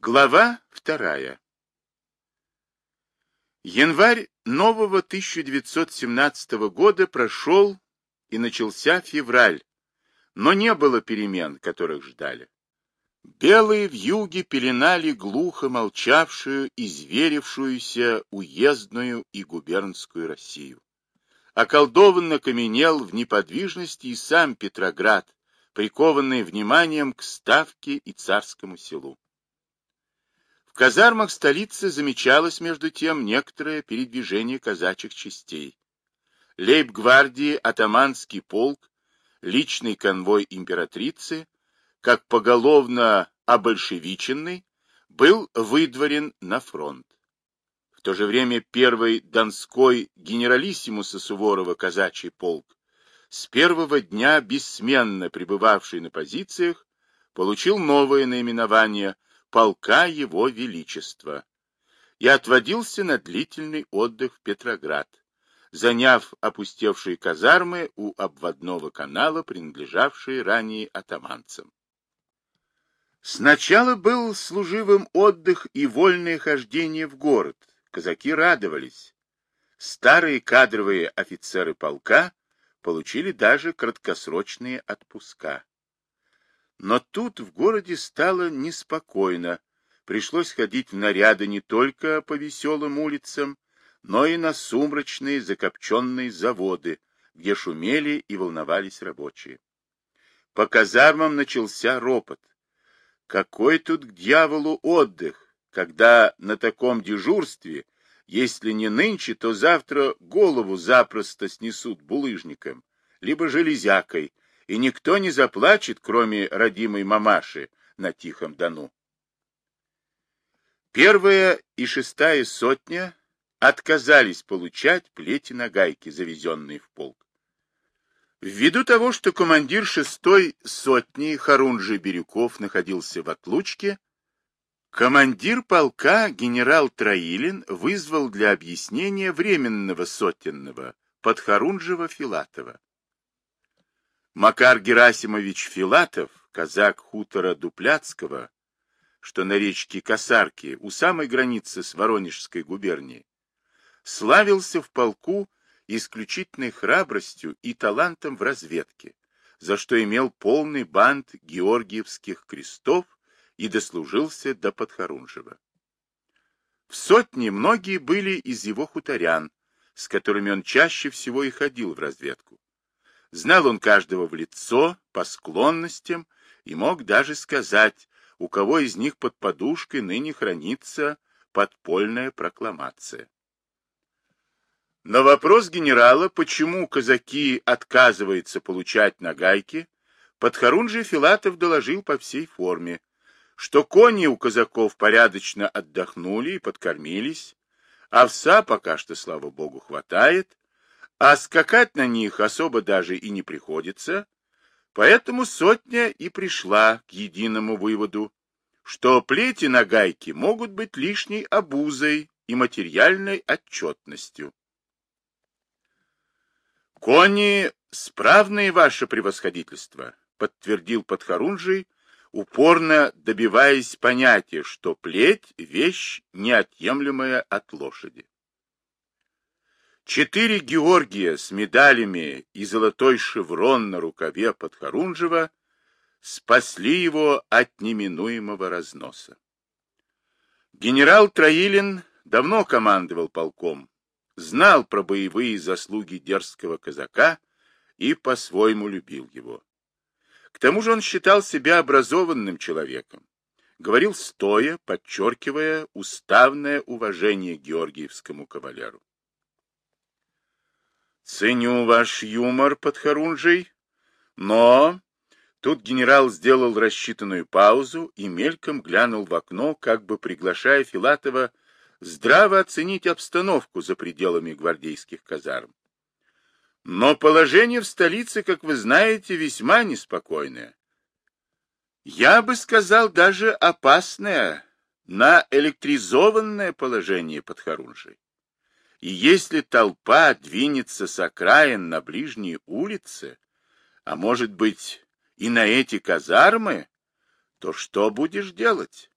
Глава вторая. Январь нового 1917 года прошел и начался февраль, но не было перемен, которых ждали. Белые вьюги пеленали глухо молчавшую и зверевшуюся уездную и губернскую Россию. Околдованно каменел в неподвижности и сам Петроград, прикованный вниманием к Ставке и Царскому селу. Казармах столицы замечалось между тем некоторое передвижение казачьих частей. Лейб-гвардии атаманский полк, личный конвой императрицы, как поголовно обольшевиченный, был выдворен на фронт. В то же время первый Донской генералиссимуса Суворова казачий полк, с первого дня бессменно пребывавший на позициях, получил новое наименование полка Его Величества и отводился на длительный отдых в Петроград, заняв опустевшие казармы у обводного канала, принадлежавшие ранее атаманцам. Сначала был служивым отдых и вольное хождение в город. Казаки радовались. Старые кадровые офицеры полка получили даже краткосрочные отпуска. Но тут в городе стало неспокойно. Пришлось ходить в наряды не только по веселым улицам, но и на сумрачные закопченные заводы, где шумели и волновались рабочие. По казармам начался ропот. Какой тут к дьяволу отдых, когда на таком дежурстве, если не нынче, то завтра голову запросто снесут булыжником, либо железякой, и никто не заплачет, кроме родимой мамаши на Тихом Дону. Первая и шестая сотня отказались получать плети на гайки, завезенные в полк. Ввиду того, что командир шестой сотни Харунжи Бирюков находился в отлучке, командир полка генерал Троилин вызвал для объяснения временного сотенного подхорунжева Филатова. Макар Герасимович Филатов, казак хутора Дупляцкого, что на речке Косарки, у самой границы с Воронежской губернией, славился в полку исключительной храбростью и талантом в разведке, за что имел полный бант георгиевских крестов и дослужился до Подхорунжева. В сотне многие были из его хуторян, с которыми он чаще всего и ходил в разведку. Знал он каждого в лицо, по склонностям, и мог даже сказать, у кого из них под подушкой ныне хранится подпольная прокламация. На вопрос генерала, почему казаки отказываются получать нагайки, подхорунжий Филатов доложил по всей форме, что кони у казаков порядочно отдохнули и подкормились, овса пока что, слава богу, хватает, а скакать на них особо даже и не приходится, поэтому сотня и пришла к единому выводу, что плети на гайке могут быть лишней обузой и материальной отчетностью. «Кони справные, ваше превосходительство», — подтвердил Подхорунжий, упорно добиваясь понятия, что плеть — вещь неотъемлемая от лошади. Четыре Георгия с медалями и золотой шеврон на рукаве Подхорунжева спасли его от неминуемого разноса. Генерал Троилин давно командовал полком, знал про боевые заслуги дерзкого казака и по-своему любил его. К тому же он считал себя образованным человеком, говорил стоя, подчеркивая уставное уважение георгиевскому кавалеру. Ценю ваш юмор, подхорунжий, но... Тут генерал сделал рассчитанную паузу и мельком глянул в окно, как бы приглашая Филатова здраво оценить обстановку за пределами гвардейских казарм. Но положение в столице, как вы знаете, весьма неспокойное. Я бы сказал, даже опасное, на электризованное положение под Харунжей. И если толпа двинется с окраин на ближние улицы, а может быть и на эти казармы, то что будешь делать?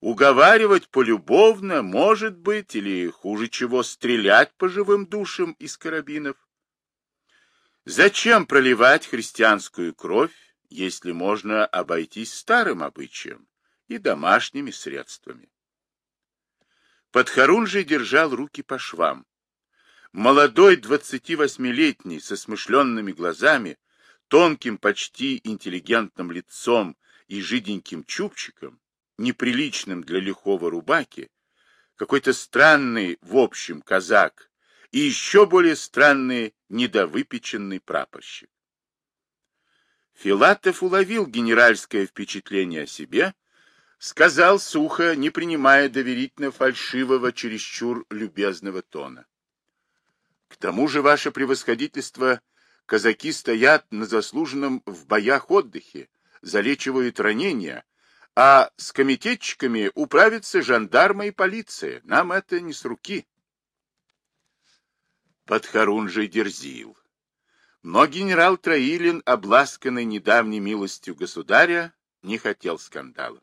Уговаривать полюбовно, может быть, или, хуже чего, стрелять по живым душам из карабинов. Зачем проливать христианскую кровь, если можно обойтись старым обычаем и домашними средствами? Подхорунжий держал руки по швам. Молодой, 28-летний, со смышленными глазами, тонким, почти интеллигентным лицом и жиденьким чубчиком, неприличным для лихого рубаки, какой-то странный, в общем, казак и еще более странный, недовыпеченный прапорщик. Филатов уловил генеральское впечатление о себе, сказал сухо, не принимая доверительно фальшивого, чересчур любезного тона. К тому же, ваше превосходительство, казаки стоят на заслуженном в боях отдыхе, залечивают ранения, а с комитетчиками управятся жандармы и полиция. Нам это не с руки. Подхорунжий дерзил. Но генерал Троилин, обласканный недавней милостью государя, не хотел скандала.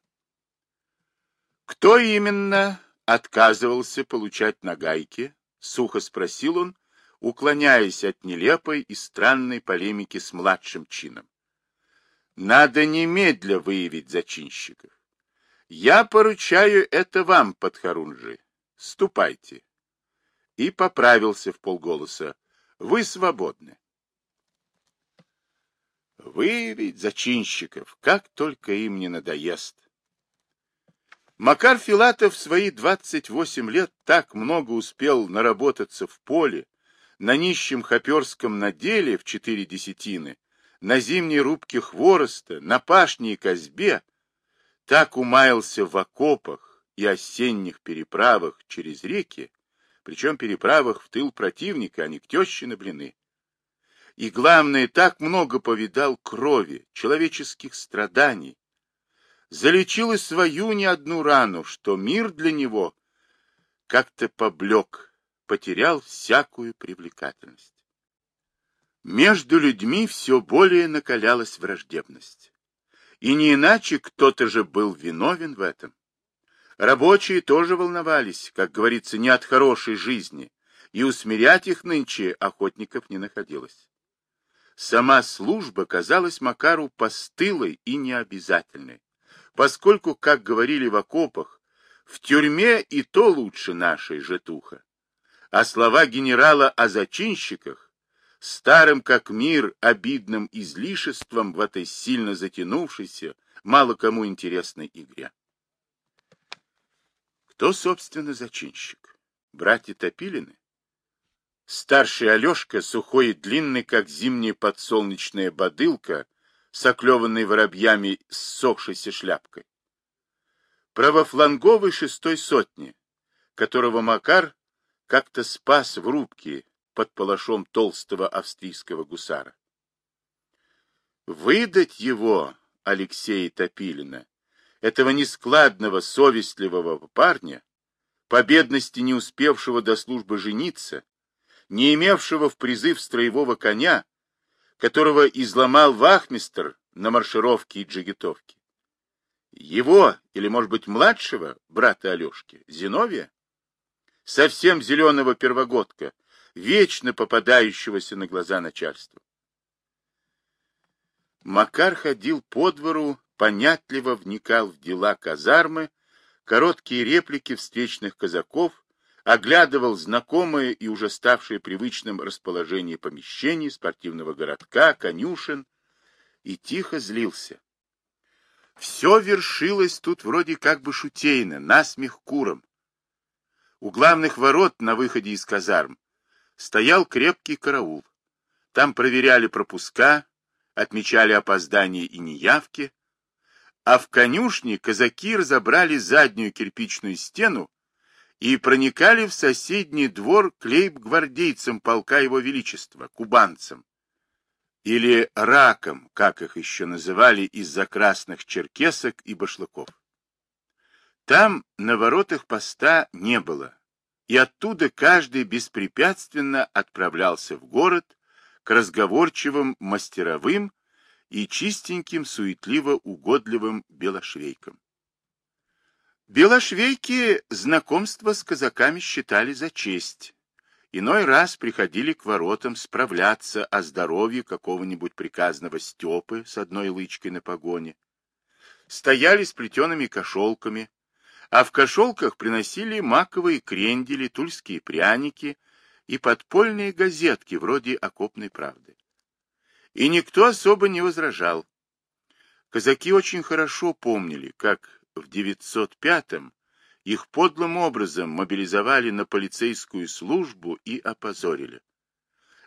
Кто именно отказывался получать нагайки? Сухо спросил он, уклоняясь от нелепой и странной полемики с младшим чином. Надо немедля выявить зачинщиков. Я поручаю это вам, подхорунжи. Ступайте. И поправился в полголоса. Вы свободны. Выявить зачинщиков, как только им не надоест. Макар Филатов в свои 28 лет так много успел наработаться в поле, на нищем хоперском наделе в четыре десятины, на зимней рубке хвороста, на пашне и козьбе, так умаялся в окопах и осенних переправах через реки, причем переправах в тыл противника, а не к теще на блины. И главное, так много повидал крови, человеческих страданий, залечил и свою не одну рану, что мир для него как-то поблек, потерял всякую привлекательность. Между людьми все более накалялась враждебность. И не иначе кто-то же был виновен в этом. Рабочие тоже волновались, как говорится, не от хорошей жизни, и усмирять их нынче охотников не находилось. Сама служба казалась Макару постылой и необязательной, поскольку, как говорили в окопах, в тюрьме и то лучше нашей жетуха а слова генерала о зачинщиках, старым как мир обидным излишеством в этой сильно затянувшейся, мало кому интересной игре. Кто, собственно, зачинщик? Братья Топилины? Старший Алешка, сухой и длинный, как зимняя подсолнечная бодылка, с оклеванной воробьями ссохшейся шляпкой. Правофланговый шестой сотни, которого Макар как-то спас в рубке под палашом толстого австрийского гусара. Выдать его, Алексея Топилина, этого нескладного, совестливого парня, по бедности не успевшего до службы жениться, не имевшего в призыв строевого коня, которого изломал вахмистр на маршировке и джигитовке. Его, или, может быть, младшего, брата Алешки, Зиновия? совсем зеленого первогодка, вечно попадающегося на глаза начальству. Макар ходил по двору, понятливо вникал в дела казармы, короткие реплики встречных казаков, оглядывал знакомые и уже ставшие привычным расположение помещений, спортивного городка, конюшен, и тихо злился. Все вершилось тут вроде как бы шутейно, насмех куром. У главных ворот на выходе из казарм стоял крепкий караул. Там проверяли пропуска, отмечали опоздания и неявки, а в конюшне казаки разобрали заднюю кирпичную стену и проникали в соседний двор клейб-гвардейцам полка его величества, кубанцам, или раком, как их еще называли из-за красных черкесок и башлыков. Там на воротах поста не было, и оттуда каждый беспрепятственно отправлялся в город к разговорчивым мастеровым и чистеньким, суетливо-угодливым белошвейкам. Белошвейки знакомство с казаками считали за честь. Иной раз приходили к воротам справляться о здоровье какого-нибудь приказного Степы с одной лычкой на погоне. Стояли с плетеными кошелками, а в кошелках приносили маковые крендели, тульские пряники и подпольные газетки вроде «Окопной правды». И никто особо не возражал. Казаки очень хорошо помнили, как в 905-м их подлым образом мобилизовали на полицейскую службу и опозорили.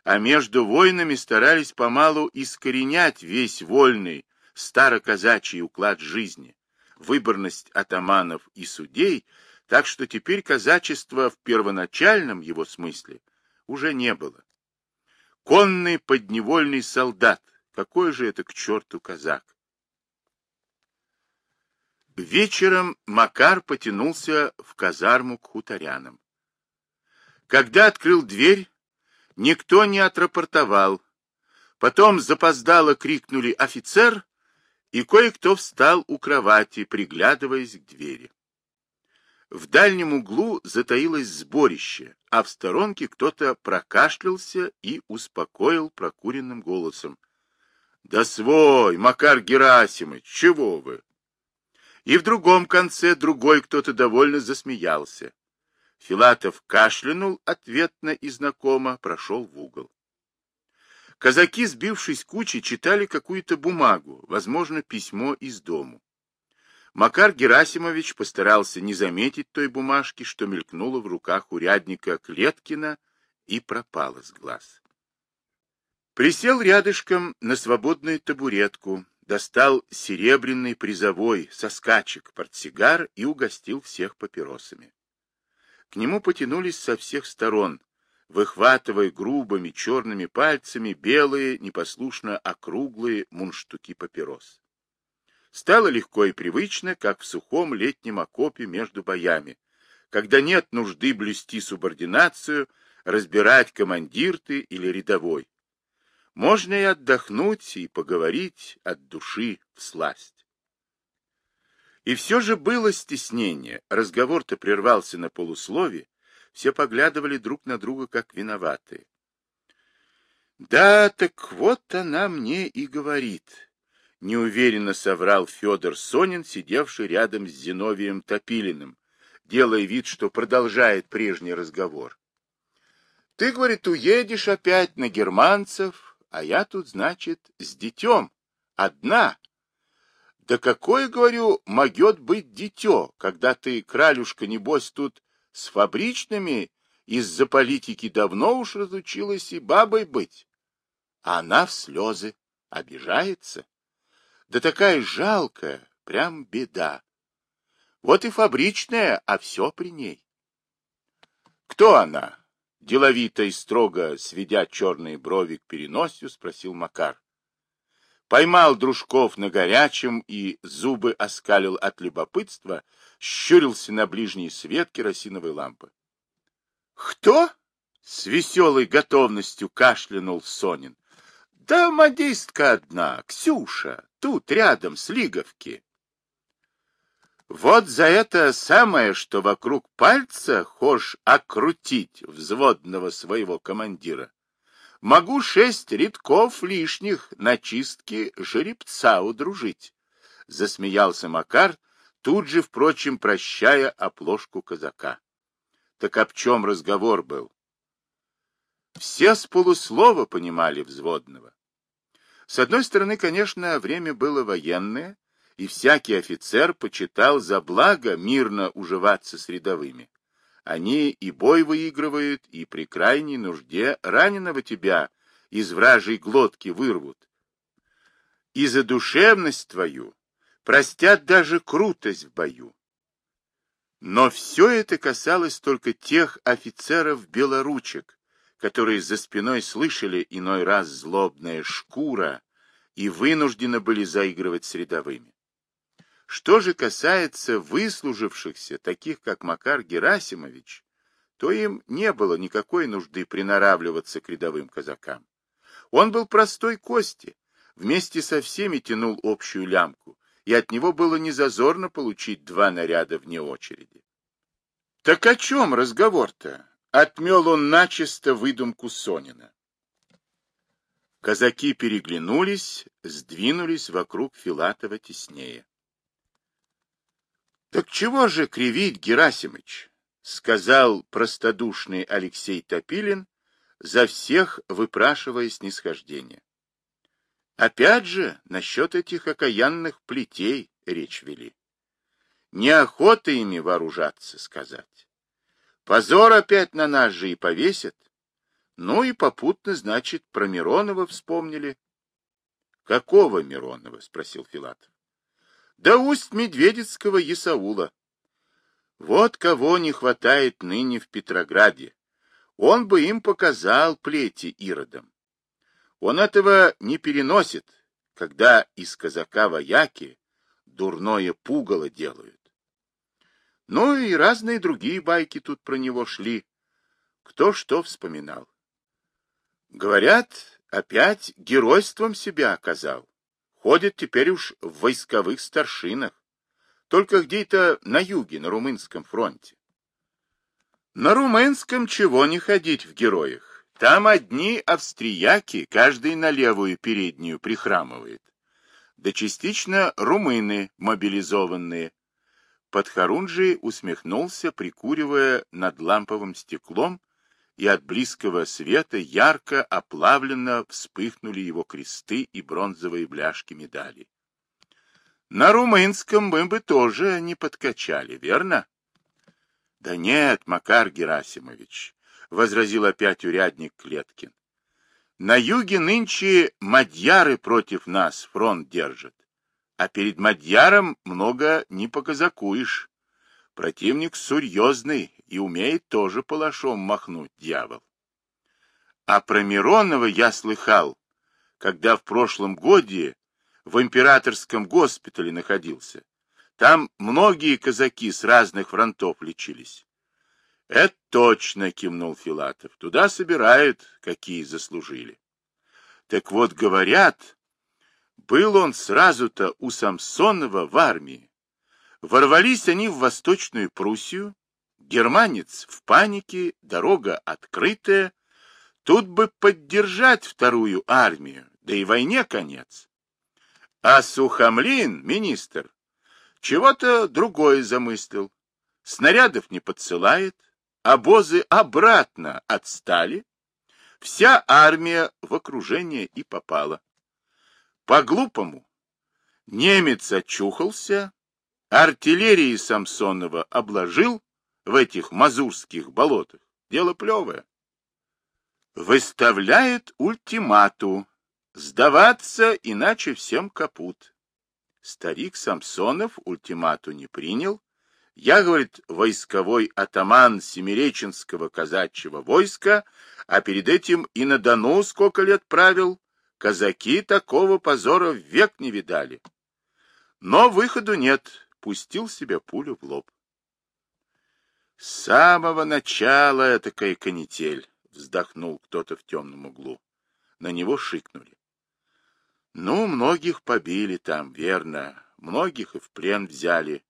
А между войнами старались помалу искоренять весь вольный староказачий уклад жизни, выборность атаманов и судей, так что теперь казачества в первоначальном его смысле уже не было. Конный подневольный солдат, какой же это к черту казак? Вечером Макар потянулся в казарму к хуторянам. Когда открыл дверь, никто не отрапортовал. Потом запоздало крикнули «Офицер!» и кое-кто встал у кровати, приглядываясь к двери. В дальнем углу затаилось сборище, а в сторонке кто-то прокашлялся и успокоил прокуренным голосом. — Да свой, Макар Герасимович, чего вы? И в другом конце другой кто-то довольно засмеялся. Филатов кашлянул ответно и знакомо, прошел в угол. Казаки, сбившись кучей, читали какую-то бумагу, возможно, письмо из дому. Макар Герасимович постарался не заметить той бумажки, что мелькнула в руках урядника Клеткина и пропала с глаз. Присел рядышком на свободную табуретку, достал серебряный призовой со скачек портсигар и угостил всех папиросами. К нему потянулись со всех сторон, выхватывая грубыми черными пальцами белые, непослушно округлые мунштуки папирос. Стало легко и привычно, как в сухом летнем окопе между боями, когда нет нужды блюсти субординацию, разбирать командир ты или рядовой. Можно и отдохнуть, и поговорить от души в сласть. И все же было стеснение, разговор-то прервался на полуслове, все поглядывали друг на друга, как виноватые. «Да, так вот она мне и говорит», — неуверенно соврал Федор Сонин, сидевший рядом с Зиновием Топилиным, делая вид, что продолжает прежний разговор. «Ты, — говорит, — уедешь опять на германцев, а я тут, значит, с детем, одна». Да какое, говорю, могет быть дитё, когда ты, кралюшка, небось, тут с фабричными из-за политики давно уж разучилась и бабой быть. А она в слезы обижается. Да такая жалкая, прям беда. Вот и фабричная, а все при ней. Кто она? Деловито и строго, сведя черные брови к переносию, спросил Макар. Поймал Дружков на горячем и зубы оскалил от любопытства, щурился на ближний свет керосиновой лампы. «Кто?» — с веселой готовностью кашлянул Сонин. «Да модистка одна, Ксюша, тут рядом, с Лиговки». Вот за это самое, что вокруг пальца хошь окрутить взводного своего командира, Могу шесть редков лишних на чистке жеребца удружить. Засмеялся Макар, тут же, впрочем, прощая оплошку казака. Так об чем разговор был? Все с полуслова понимали взводного. С одной стороны, конечно, время было военное, и всякий офицер почитал за благо мирно уживаться с рядовыми. Они и бой выигрывают, и при крайней нужде раненого тебя из вражьей глотки вырвут. И за душевность твою простят даже крутость в бою. Но все это касалось только тех офицеров-белоручек, которые за спиной слышали иной раз злобная шкура и вынуждены были заигрывать с рядовыми. Что же касается выслужившихся, таких как Макар Герасимович, то им не было никакой нужды приноравливаться к рядовым казакам. Он был простой кости, вместе со всеми тянул общую лямку, и от него было незазорно получить два наряда вне очереди. Так о чем разговор-то? Отмел он начисто выдумку Сонина. Казаки переглянулись, сдвинулись вокруг Филатова теснее. — Так чего же кривить, Герасимыч? — сказал простодушный Алексей Топилин, за всех выпрашивая снисхождение. Опять же, насчет этих окаянных плетей речь вели. Неохота ими вооружаться, сказать. Позор опять на нас же и повесят. Ну и попутно, значит, про Миронова вспомнили. — Какого Миронова? — спросил Филатов. — Да усть Медведицкого Исаула. Вот кого не хватает ныне в Петрограде. Он бы им показал плети иродам. Он этого не переносит, когда из казака вояки дурное пугало делают. Ну и разные другие байки тут про него шли. Кто что вспоминал. Говорят, опять геройством себя оказал. Ходит теперь уж в войсковых старшинах. Только где-то на юге, на Румынском фронте. На Румынском чего не ходить в героях. Там одни австрияки, каждый на левую переднюю прихрамывает. Да частично румыны мобилизованные. Подхорунжий усмехнулся, прикуривая над ламповым стеклом и от близкого света ярко оплавленно вспыхнули его кресты и бронзовые бляшки медалей. На румынском мы бы тоже не подкачали, верно? — Да нет, Макар Герасимович, — возразил опять урядник Клеткин. — На юге нынче мадьяры против нас фронт держат, а перед мадьяром много не показакуешь. Противник серьезный и умеет тоже палашом махнуть, дьявол. А про Миронова я слыхал, когда в прошлом годе в императорском госпитале находился. Там многие казаки с разных фронтов лечились. — Это точно, — кивнул Филатов. — Туда собирают, какие заслужили. Так вот, говорят, был он сразу-то у Самсонова в армии, Ворвались они в Восточную Пруссию, германец в панике, дорога открытая, тут бы поддержать вторую армию, да и войне конец. А Сухомлин, министр, чего-то другое замыслил. Снарядов не подсылает, обозы обратно отстали, вся армия в окружение и попала. По-глупому немец очухался, артиллерии Самсонова обложил в этих мазурских болотах. Дело плевое. Выставляет ультимату. Сдаваться, иначе всем капут. Старик Самсонов ультимату не принял. Я, говорит, войсковой атаман Семиреченского казачьего войска, а перед этим и на Дону сколько лет правил. Казаки такого позора век не видали. Но выходу нет пустил себе пулю в лоб. С самого начала этакая канитель, вздохнул кто-то в темном углу. На него шикнули. Ну, многих побили там, верно, многих и в плен взяли.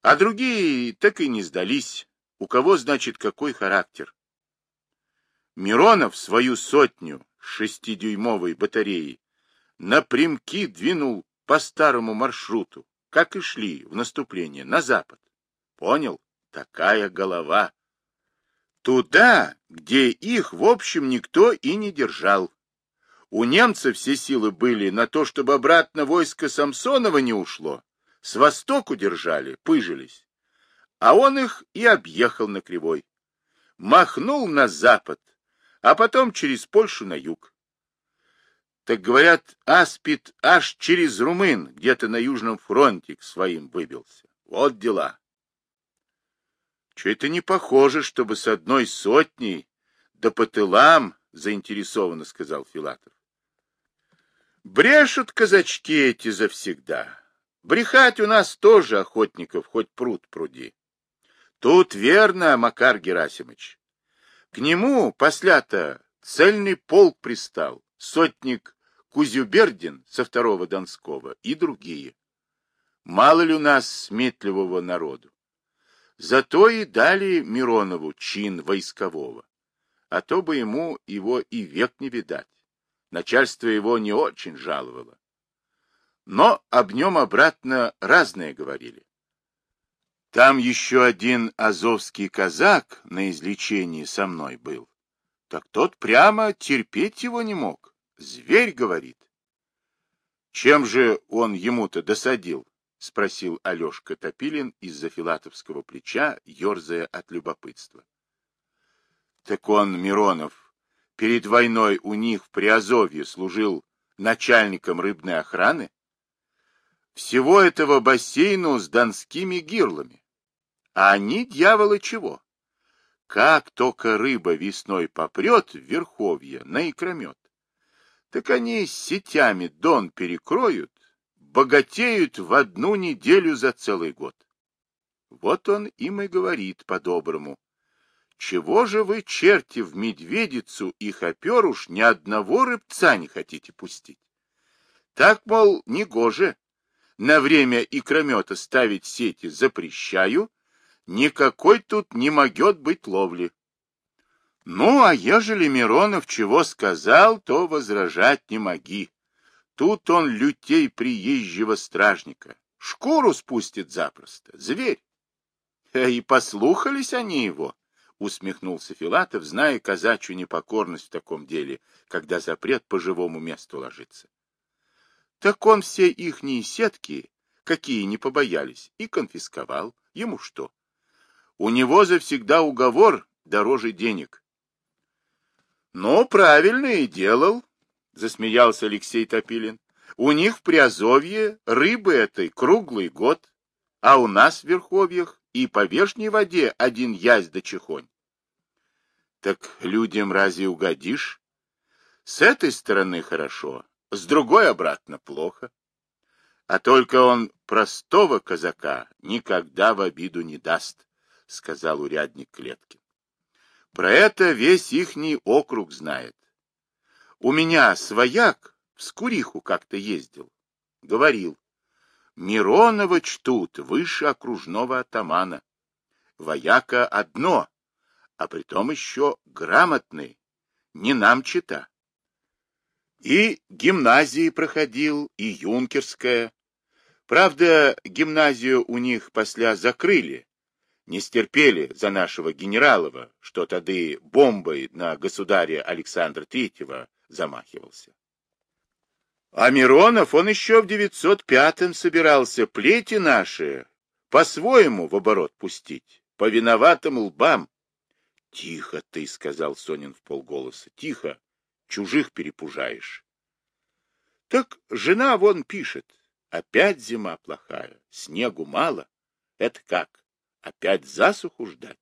А другие так и не сдались. У кого, значит, какой характер? Миронов свою сотню шестидюймовой батареи напрямки двинул по старому маршруту как и шли в наступление на запад. Понял? Такая голова. Туда, где их, в общем, никто и не держал. У немцев все силы были на то, чтобы обратно войско Самсонова не ушло. С востоку держали, пыжились. А он их и объехал на кривой. Махнул на запад, а потом через Польшу на юг. Так говорят, Аспид аж через Румын, где-то на Южном фронте к своим выбился. Вот дела. Че это не похоже, чтобы с одной сотней да по тылам, заинтересованно сказал Филатов. Брешут казачки эти завсегда. Брехать у нас тоже охотников, хоть пруд пруди. Тут верно, Макар Герасимович. К нему после-то цельный полк пристал, сотник Кузюбердин со второго Донского и другие. Мало ли у нас сметливого народу. Зато и дали Миронову чин войскового. А то бы ему его и век не видать. Начальство его не очень жаловало. Но об нем обратно разное говорили. Там еще один азовский казак на излечении со мной был. Так тот прямо терпеть его не мог. Зверь, говорит. Чем же он ему-то досадил? Спросил Алешка Топилин из-за филатовского плеча, ерзая от любопытства. Так он, Миронов, перед войной у них в Приазовье служил начальником рыбной охраны? Всего этого бассейну с донскими гирлами. А они, дьяволы, чего? Как только рыба весной попрет в верховье на икромет, так они сетями дон перекроют, богатеют в одну неделю за целый год. Вот он им и говорит по-доброму. Чего же вы, черти, в медведицу и хопер ни одного рыбца не хотите пустить? Так, мол, негоже. На время икромета ставить сети запрещаю, никакой тут не могет быть ловли. Ну, а ежели Миронов чего сказал, то возражать не моги. Тут он лютей приезжего стражника. Шкуру спустит запросто, зверь. И послухались они его, усмехнулся Филатов, зная казачью непокорность в таком деле, когда запрет по живому месту ложится. Так он все ихние сетки, какие не побоялись, и конфисковал. Ему что? У него завсегда уговор дороже денег. Но правильно и делал, засмеялся Алексей Топилин. У них в Приазовье рыбы этой круглый год, а у нас в Верховьях и по верхней воде один язь да чехонь. Так людям разве угодишь? С этой стороны хорошо, с другой обратно плохо. А только он простого казака никогда в обиду не даст, сказал урядник Клеткин. Про это весь ихний округ знает. У меня свояк в Скуриху как-то ездил. Говорил, Миронова чтут выше окружного атамана. Вояка одно, а притом еще грамотный, не нам чита. И гимназии проходил, и юнкерская. Правда, гимназию у них после закрыли, не стерпели за нашего генералова, что тады бомбой на государя Александра Третьего замахивался. А Миронов, он еще в 905-м собирался плети наши по-своему в оборот пустить, по виноватым лбам. — Тихо ты, — сказал Сонин в полголоса, — тихо, чужих перепужаешь. — Так жена вон пишет, опять зима плохая, снегу мало. Это как, опять засуху ждать?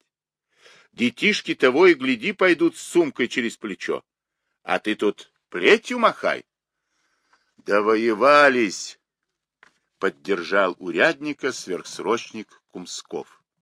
Детишки того и гляди пойдут с сумкой через плечо, а ты тут плетью махай. Довоевались, поддержал урядника сверхсрочник Кумсков.